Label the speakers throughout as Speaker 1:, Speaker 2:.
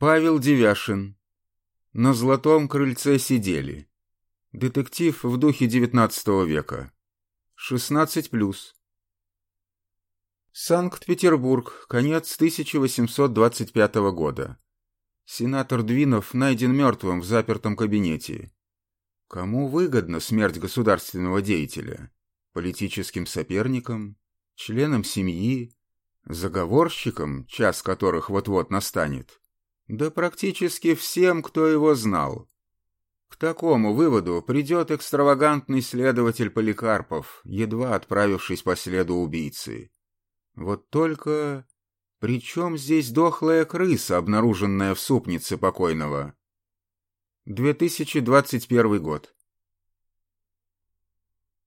Speaker 1: Павел Девяшин. На золотом крыльце сидели. Детектив в духе XIX века. 16+. Санкт-Петербург. Конец 1825 года. Сенатор Двинов найден мертвым в запертом кабинете. Кому выгодна смерть государственного деятеля? Политическим соперникам? Членам семьи? Заговорщикам, час которых вот-вот настанет? Да практически всем, кто его знал. К такому выводу придет экстравагантный следователь Поликарпов, едва отправившись по следу убийцы. Вот только... При чем здесь дохлая крыса, обнаруженная в супнице покойного? 2021 год.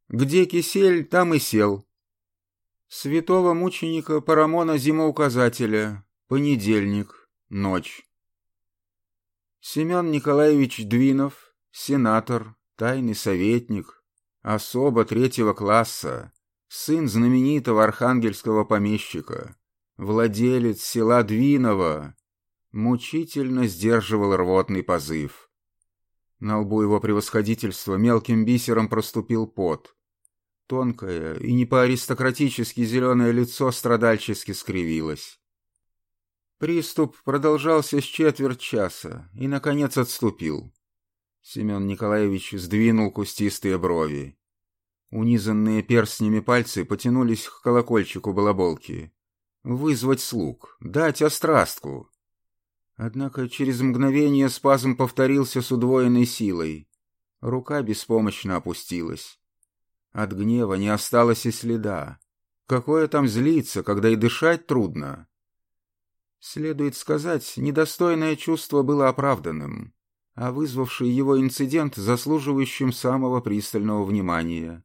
Speaker 1: Где кисель, там и сел. Святого мученика Парамона Зимоуказателя. Понедельник. Ночь. Семен Николаевич Двинов, сенатор, тайный советник, особо третьего класса, сын знаменитого архангельского помещика, владелец села Двиново, мучительно сдерживал рвотный позыв. На лбу его превосходительства мелким бисером проступил пот. Тонкое и не по-аристократически зеленое лицо страдальчески скривилось. Приступ продолжался с четверть часа и, наконец, отступил. Семен Николаевич сдвинул кустистые брови. Унизанные перстнями пальцы потянулись к колокольчику балаболки. Вызвать слуг, дать острастку. Однако через мгновение спазм повторился с удвоенной силой. Рука беспомощно опустилась. От гнева не осталось и следа. Какое там злиться, когда и дышать трудно? Следует сказать, недостойное чувство было оправданным, а вызвавший его инцидент заслуживающим самого пристального внимания.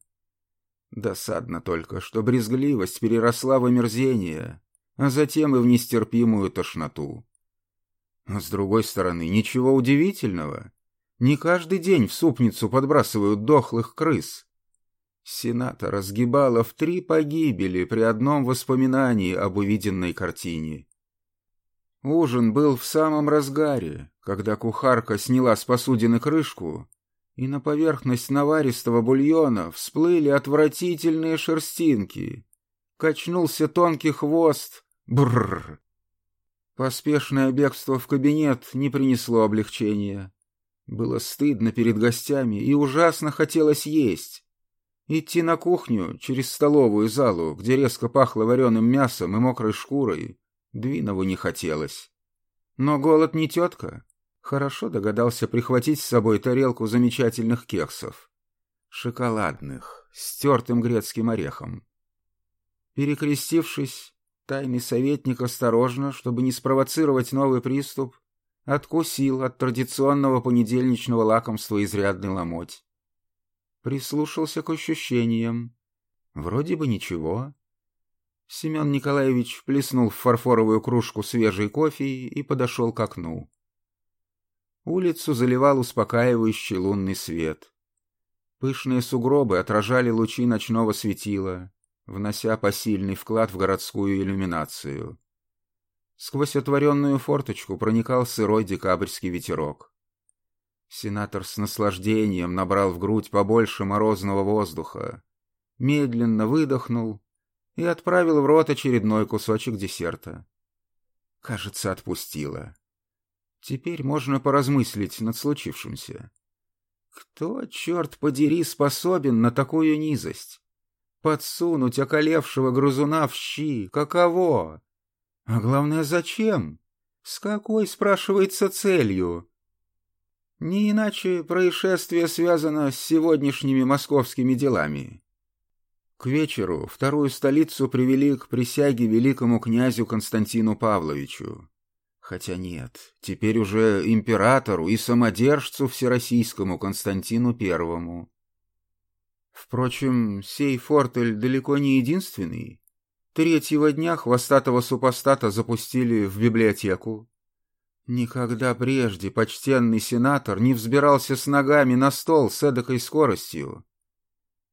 Speaker 1: Досадно только, что брезгливость переросла в омерзение, а затем и в нестерпимую тошноту. С другой стороны, ничего удивительного. Не каждый день в супницу подбрасывают дохлых крыс. Сената разгибала в три погибели при одном воспоминании об увиденной картине. Ужин был в самом разгаре, когда кухарка сняла с посудины крышку, и на поверхность наваристого бульона всплыли отвратительные шерстинки. Качнулся тонкий хвост. Бррр. Поспешное бегство в кабинет не принесло облегчения. Было стыдно перед гостями и ужасно хотелось есть. Идти на кухню через столовую залу, где резко пахло вареным мясом и мокрой шкурой, Двинову не хотелось. Но голод не тетка. Хорошо догадался прихватить с собой тарелку замечательных кексов. Шоколадных, с тертым грецким орехом. Перекрестившись, тайный советник осторожно, чтобы не спровоцировать новый приступ, откусил от традиционного понедельничного лакомства изрядный ломоть. Прислушался к ощущениям. Вроде бы ничего. Семен Николаевич плеснул в фарфоровую кружку свежий кофе и подошел к окну. Улицу заливал успокаивающий лунный свет. Пышные сугробы отражали лучи ночного светила, внося посильный вклад в городскую иллюминацию. Сквозь отворенную форточку проникал сырой декабрьский ветерок. Сенатор с наслаждением набрал в грудь побольше морозного воздуха, медленно выдохнул и отправил в рот очередной кусочек десерта. Кажется, отпустила. Теперь можно поразмыслить над случившимся. Кто, черт подери, способен на такую низость? Подсунуть околевшего грызуна в щи, каково? А главное, зачем? С какой, спрашивается, целью? Не иначе происшествие связано с сегодняшними московскими делами. К вечеру вторую столицу привели к присяге великому князю Константину Павловичу. Хотя нет, теперь уже императору и самодержцу всероссийскому Константину Первому. Впрочем, сей фортель далеко не единственный. Третьего дня хвостатого супостата запустили в библиотеку. Никогда прежде почтенный сенатор не взбирался с ногами на стол с эдакой скоростью.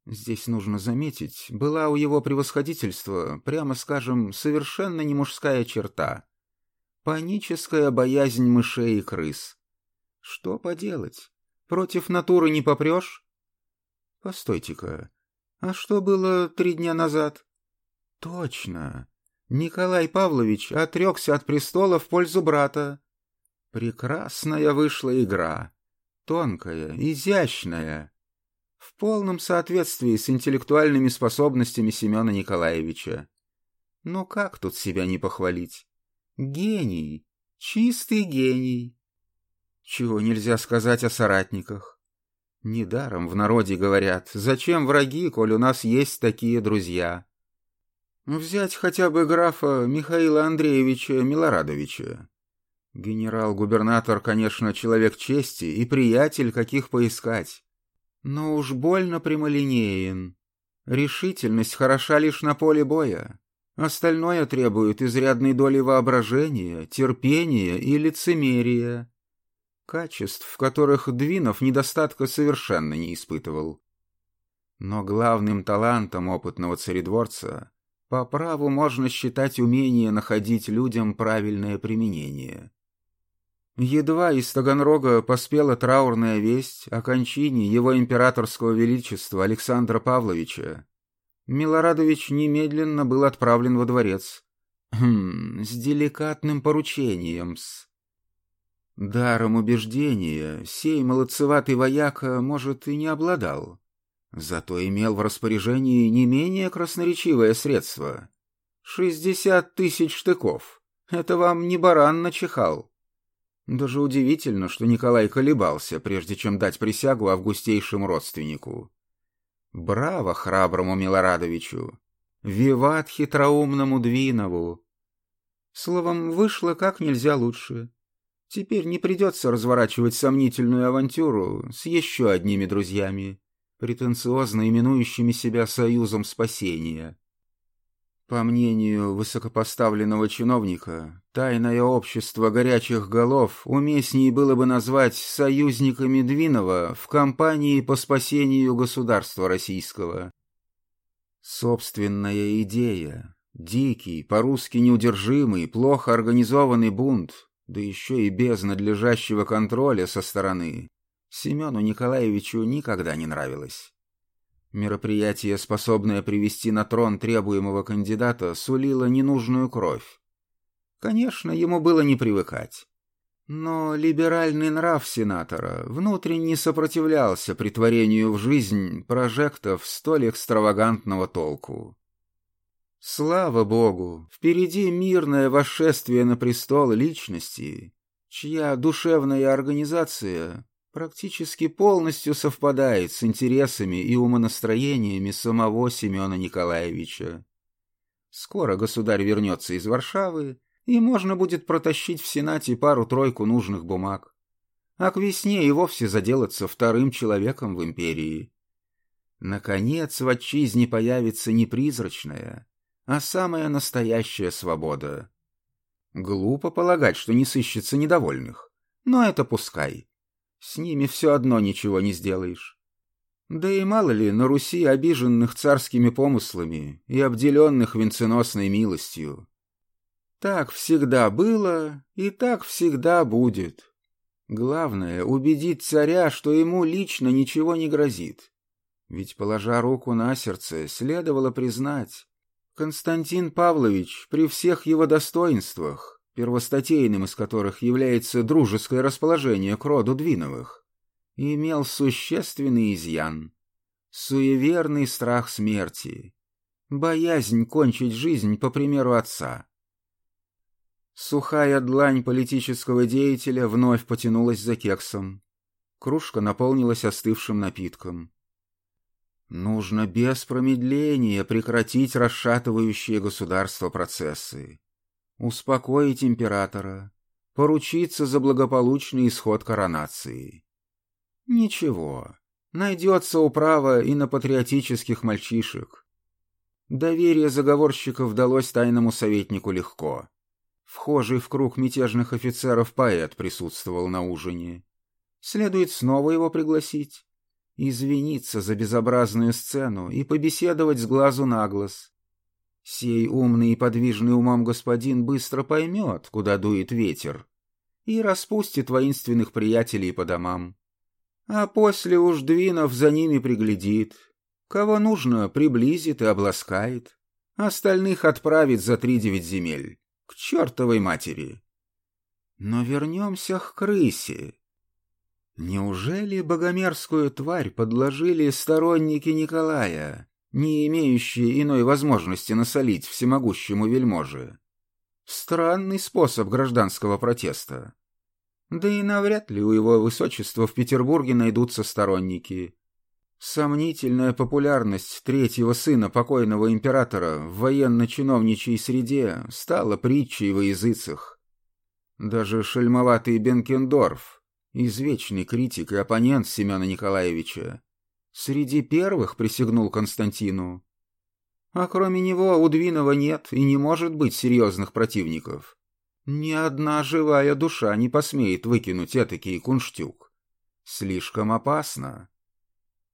Speaker 1: Здесь нужно заметить, была у его превосходительства, прямо скажем, совершенно не мужская черта. Паническая боязнь мышей и крыс. Что поделать? Против натуры не попрешь? Постойте-ка, а что было три дня назад? Точно. Николай Павлович отрекся от престола в пользу брата. Прекрасная вышла игра. Тонкая, изящная. В полном соответствии с интеллектуальными способностями Семена Николаевича. Но как тут себя не похвалить? Гений, чистый гений. Чего нельзя сказать о соратниках? Недаром в народе говорят, зачем враги, коль у нас есть такие друзья. Взять хотя бы графа Михаила Андреевича Милорадовича. Генерал-губернатор, конечно, человек чести и приятель, каких поискать. Но уж больно прямолинеен. Решительность хороша лишь на поле боя. Остальное требует изрядной доли воображения, терпения и лицемерия. Качеств, в которых Двинов недостатка совершенно не испытывал. Но главным талантом опытного царедворца по праву можно считать умение находить людям правильное применение. Едва из Таганрога поспела траурная весть о кончине его императорского величества Александра Павловича. Милорадович немедленно был отправлен во дворец. Хм, с деликатным поручением-с. Даром убеждения сей молодцеватый вояка, может, и не обладал. Зато имел в распоряжении не менее красноречивое средство. Шестьдесят тысяч штыков. Это вам не баран начихал. Даже удивительно, что Николай колебался, прежде чем дать присягу августейшему родственнику. Браво храброму Милорадовичу! Виват хитроумному Двинову! Словом, вышло как нельзя лучше. Теперь не придется разворачивать сомнительную авантюру с еще одними друзьями претенциозно именующими себя Союзом Спасения. По мнению высокопоставленного чиновника, тайное общество горячих голов уместнее было бы назвать союзниками Двинова в кампании по спасению государства российского. Собственная идея, дикий, по-русски неудержимый, плохо организованный бунт, да еще и без надлежащего контроля со стороны, Семену Николаевичу никогда не нравилось. Мероприятие, способное привести на трон требуемого кандидата, сулило ненужную кровь. Конечно, ему было не привыкать. Но либеральный нрав сенатора внутренне сопротивлялся притворению в жизнь прожектов столь экстравагантного толку. Слава Богу, впереди мирное восшествие на престол личности, чья душевная организация практически полностью совпадает с интересами и умонастроениями самого Семена Николаевича. Скоро государь вернется из Варшавы, и можно будет протащить в Сенате пару-тройку нужных бумаг. А к весне и вовсе заделаться вторым человеком в империи. Наконец в отчизне появится не призрачная, а самая настоящая свобода. Глупо полагать, что не сыщется недовольных, но это пускай. С ними все одно ничего не сделаешь. Да и мало ли на Руси обиженных царскими помыслами и обделенных венценосной милостью. Так всегда было и так всегда будет. Главное — убедить царя, что ему лично ничего не грозит. Ведь, положа руку на сердце, следовало признать, Константин Павлович при всех его достоинствах первостатейным из которых является дружеское расположение к роду Двиновых, имел существенный изъян, суеверный страх смерти, боязнь кончить жизнь по примеру отца. Сухая длань политического деятеля вновь потянулась за кексом. Кружка наполнилась остывшим напитком. Нужно без промедления прекратить расшатывающие государство процессы успокоить императора, поручиться за благополучный исход коронации. Ничего, найдется управа и на патриотических мальчишек. Доверие заговорщиков далось тайному советнику легко. Вхожий в круг мятежных офицеров поэт присутствовал на ужине. Следует снова его пригласить, извиниться за безобразную сцену и побеседовать с глазу на глаз. Сей умный и подвижный умом господин быстро поймет, куда дует ветер, и распустит воинственных приятелей по домам. А после уж Двинов за ними приглядит, кого нужно приблизит и обласкает, остальных отправит за три девять земель, к чертовой матери. Но вернемся к крысе. Неужели богомерзкую тварь подложили сторонники Николая, не имеющие иной возможности насолить всемогущему вельможе? Странный способ гражданского протеста. Да и навряд ли у его высочества в Петербурге найдутся сторонники. Сомнительная популярность третьего сына покойного императора в военно-чиновничьей среде стала притчей во языцах. Даже шельмоватый Бенкендорф, извечный критик и оппонент Семена Николаевича, среди первых присягнул Константину. А кроме него у Двинова нет и не может быть серьезных противников. Ни одна живая душа не посмеет выкинуть этакий кунштюк. Слишком опасно.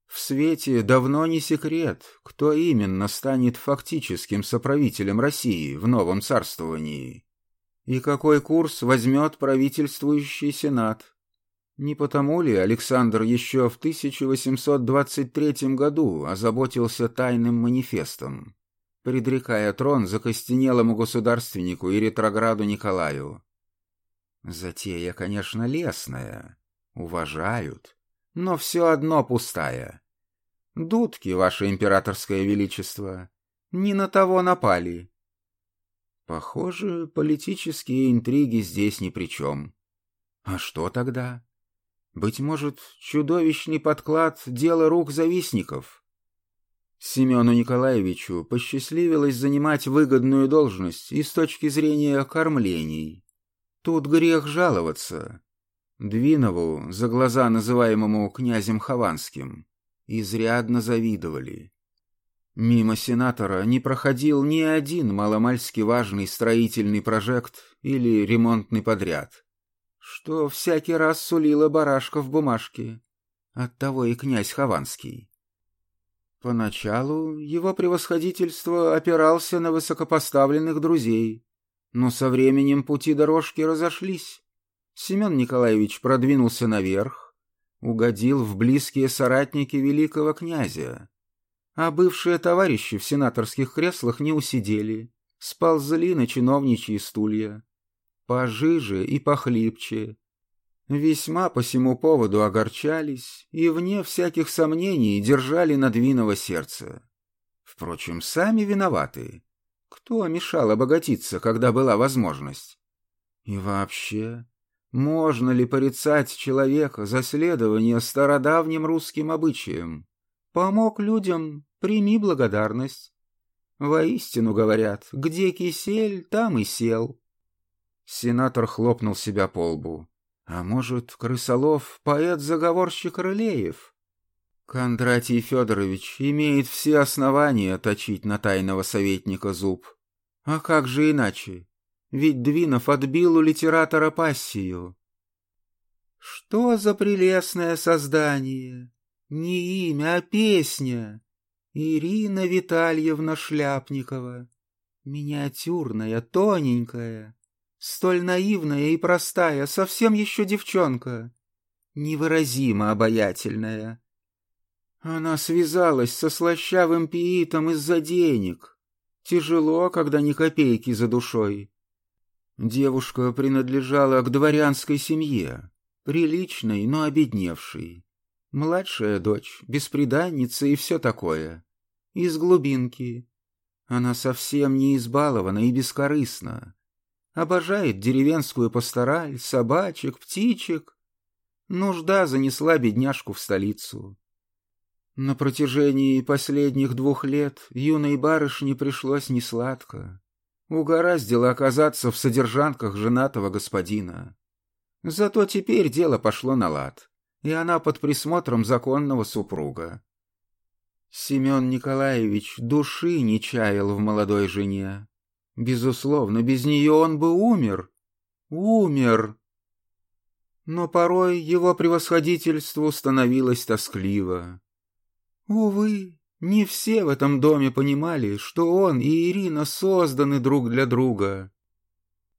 Speaker 1: В свете давно не секрет, кто именно станет фактическим соправителем России в новом царствовании. И какой курс возьмет правительствующий Сенат. Не потому ли Александр еще в 1823 году озаботился тайным манифестом, предрекая трон закостенелому государственнику и ретрограду Николаю? Затея, конечно, лесная, уважают, но все одно пустая. Дудки, ваше императорское величество, не на того напали. Похоже, политические интриги здесь ни при чем. А что тогда? Быть может, чудовищный подклад — дело рук завистников. Семену Николаевичу посчастливилось занимать выгодную должность и с точки зрения кормлений. Тут грех жаловаться. Двинову, за глаза называемому князем Хованским, изрядно завидовали. Мимо сенатора не проходил ни один маломальски важный строительный прожект или ремонтный подряд что всякий раз сулила барашка в бумажке. Оттого и князь Хованский. Поначалу его превосходительство опирался на высокопоставленных друзей, но со временем пути дорожки разошлись. Семен Николаевич продвинулся наверх, угодил в близкие соратники великого князя, а бывшие товарищи в сенаторских креслах не усидели, сползли на чиновничьи стулья пожиже и похлипче. Весьма по всему поводу огорчались и, вне всяких сомнений, держали надвиного сердца. Впрочем, сами виноваты. Кто мешал обогатиться, когда была возможность? И вообще, можно ли порицать человека за следование стародавним русским обычаям? Помог людям, прими благодарность. Воистину говорят, где кисель, там и сел. Сенатор хлопнул себя по лбу. А может, Крысолов — поэт-заговорщик Рылеев? Кондратий Федорович имеет все основания точить на тайного советника зуб. А как же иначе? Ведь Двинов отбил у литератора пассию. Что за прелестное создание? Не имя, а песня. Ирина Витальевна Шляпникова. Миниатюрная, тоненькая. Столь наивная и простая, совсем еще девчонка. Невыразимо обаятельная. Она связалась со слащавым пиитом из-за денег. Тяжело, когда ни копейки за душой. Девушка принадлежала к дворянской семье, приличной, но обедневшей. Младшая дочь, бесприданница и все такое. Из глубинки. Она совсем не избалована и бескорыстна. Обожает деревенскую пастораль, собачек, птичек. Нужда занесла бедняжку в столицу. На протяжении последних двух лет юной барышне пришлось несладко. Угораздило оказаться в содержанках женатого господина. Зато теперь дело пошло на лад, и она под присмотром законного супруга. Семен Николаевич души не чаял в молодой жене, Безусловно, без нее он бы умер. Умер. Но порой его превосходительству становилось тоскливо. Увы, Не все в этом доме понимали, что он и Ирина созданы друг для друга.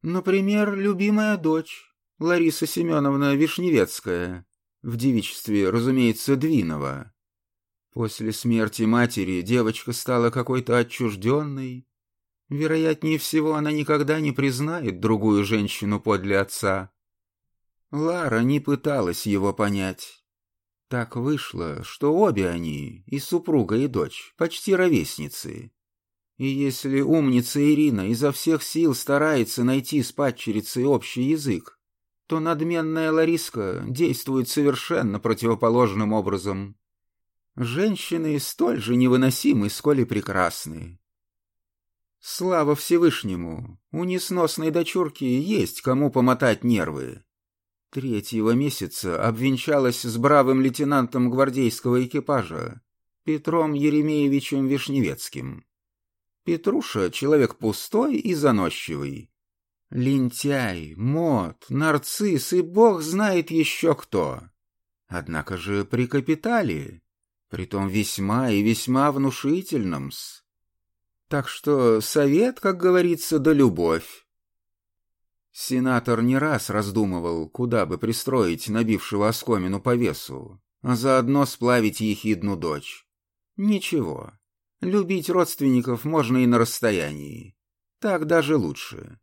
Speaker 1: Например, любимая дочь, Лариса Семеновна Вишневецкая, в девичестве, разумеется, Двинова. После смерти матери девочка стала какой-то отчужденной. Вероятнее всего, она никогда не признает другую женщину подле отца. Лара не пыталась его понять. Так вышло, что обе они, и супруга, и дочь, почти ровесницы. И если умница Ирина изо всех сил старается найти с падчерицей общий язык, то надменная Лариска действует совершенно противоположным образом. Женщины столь же невыносимы, сколь и прекрасны. Слава Всевышнему, у несносной дочурки есть кому помотать нервы. Третьего месяца обвенчалась с бравым лейтенантом гвардейского экипажа Петром Еремеевичем Вишневецким. Петруша — человек пустой и заносчивый. Лентяй, мод, нарцисс и бог знает еще кто. Однако же при капитале, притом весьма и весьма внушительном-с. Так что совет, как говорится, да любовь. Сенатор не раз раздумывал, куда бы пристроить набившего оскомину по весу, а заодно сплавить ехидну дочь. Ничего, любить родственников можно и на расстоянии. Так даже лучше.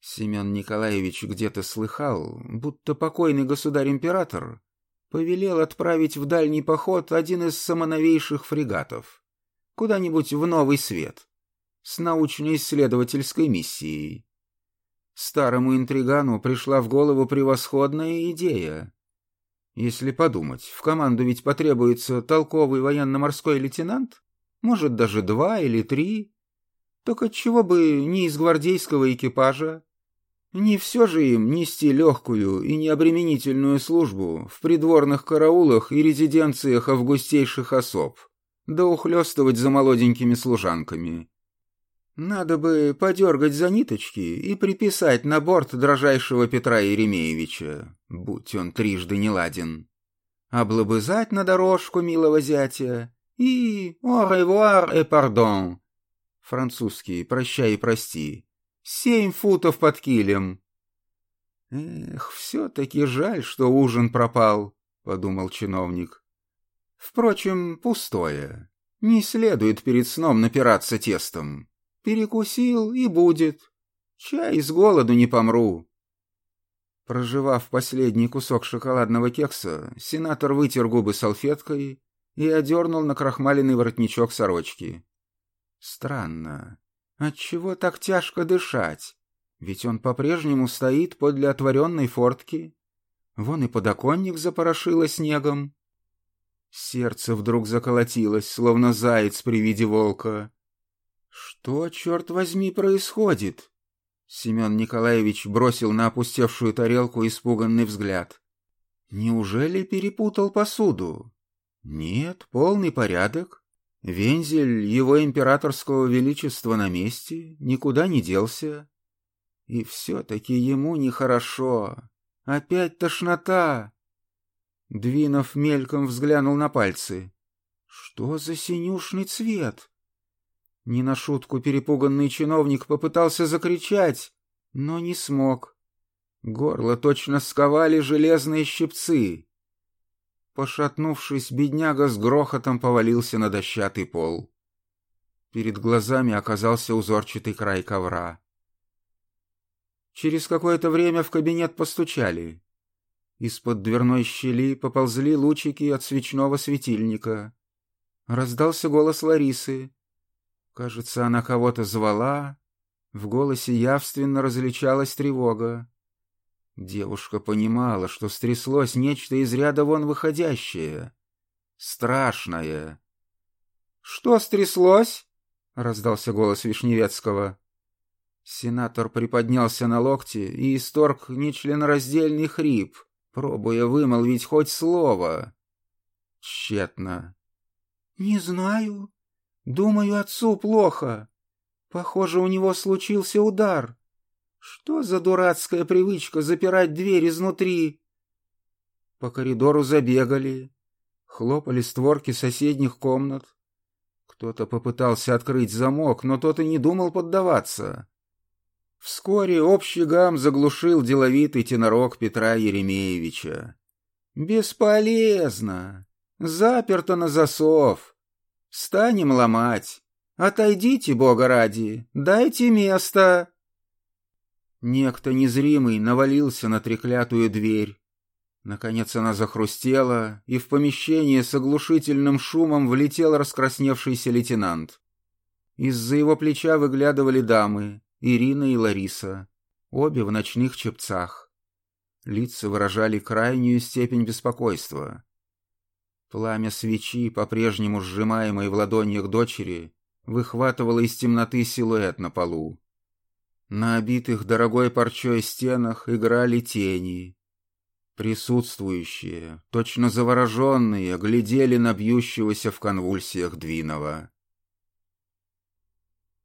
Speaker 1: Семен Николаевич где-то слыхал, будто покойный государь-император повелел отправить в дальний поход один из самоновейших фрегатов, куда-нибудь в Новый Свет, с научно-исследовательской миссией. Старому интригану пришла в голову превосходная идея. Если подумать, в команду ведь потребуется толковый военно-морской лейтенант, может, даже два или три. Так отчего бы не из гвардейского экипажа, не все же им нести легкую и необременительную службу в придворных караулах и резиденциях августейших особ, да ухлёстывать за молоденькими служанками. Надо бы подергать за ниточки и приписать на борт дрожайшего Петра Еремеевича, будь он трижды неладен. Облобызать на дорожку милого зятя и «au revoir et pardon» французский «прощай и прости» Семь футов под килем. Эх, все-таки жаль, что ужин пропал, подумал чиновник. Впрочем, пустое. Не следует перед сном напираться тестом. Перекусил и будет. Чай с голоду не помру. Проживав последний кусок шоколадного кекса, сенатор вытер губы салфеткой и одернул на крахмаленный воротничок сорочки. Странно. Отчего так тяжко дышать? Ведь он по-прежнему стоит подле отворенной фортки. Вон и подоконник запорошило снегом. Сердце вдруг заколотилось, словно заяц при виде волка. Что, черт возьми, происходит? Семен Николаевич бросил на опустевшую тарелку испуганный взгляд. Неужели перепутал посуду? Нет, полный порядок. Вензель его императорского величества на месте, никуда не делся. И все-таки ему нехорошо. Опять тошнота. Двинов мельком взглянул на пальцы. Что за синюшный цвет? Не на шутку перепуганный чиновник попытался закричать, но не смог. Горло точно сковали железные щипцы. Пошатнувшись, бедняга с грохотом повалился на дощатый пол. Перед глазами оказался узорчатый край ковра. Через какое-то время в кабинет постучали. Из-под дверной щели поползли лучики от свечного светильника. Раздался голос Ларисы. Кажется, она кого-то звала. В голосе явственно различалась тревога. Девушка понимала, что стряслось нечто из ряда вон выходящее. Страшное. «Что стряслось?» — раздался голос Вишневецкого. Сенатор приподнялся на локте и исторг нечленораздельный хрип, пробуя вымолвить хоть слово. Тщетно. «Не знаю. Думаю, отцу плохо. Похоже, у него случился удар. Что за дурацкая привычка запирать дверь изнутри? По коридору забегали, хлопали створки соседних комнат, Кто-то попытался открыть замок, но тот и не думал поддаваться. Вскоре общий гам заглушил деловитый тенорок Петра Еремеевича. «Бесполезно! Заперто на засов! Станем ломать! Отойдите, Бога ради! Дайте место!» Некто незримый навалился на треклятую дверь. Наконец она захрустела, и в помещение с оглушительным шумом влетел раскрасневшийся лейтенант. Из-за его плеча выглядывали дамы, Ирина и Лариса, обе в ночных чепцах. Лица выражали крайнюю степень беспокойства. Пламя свечи, по-прежнему сжимаемой в ладонях дочери, выхватывало из темноты силуэт на полу. На обитых дорогой парчой стенах играли тени. Присутствующие, точно завороженные, глядели на бьющегося в конвульсиях Двинова.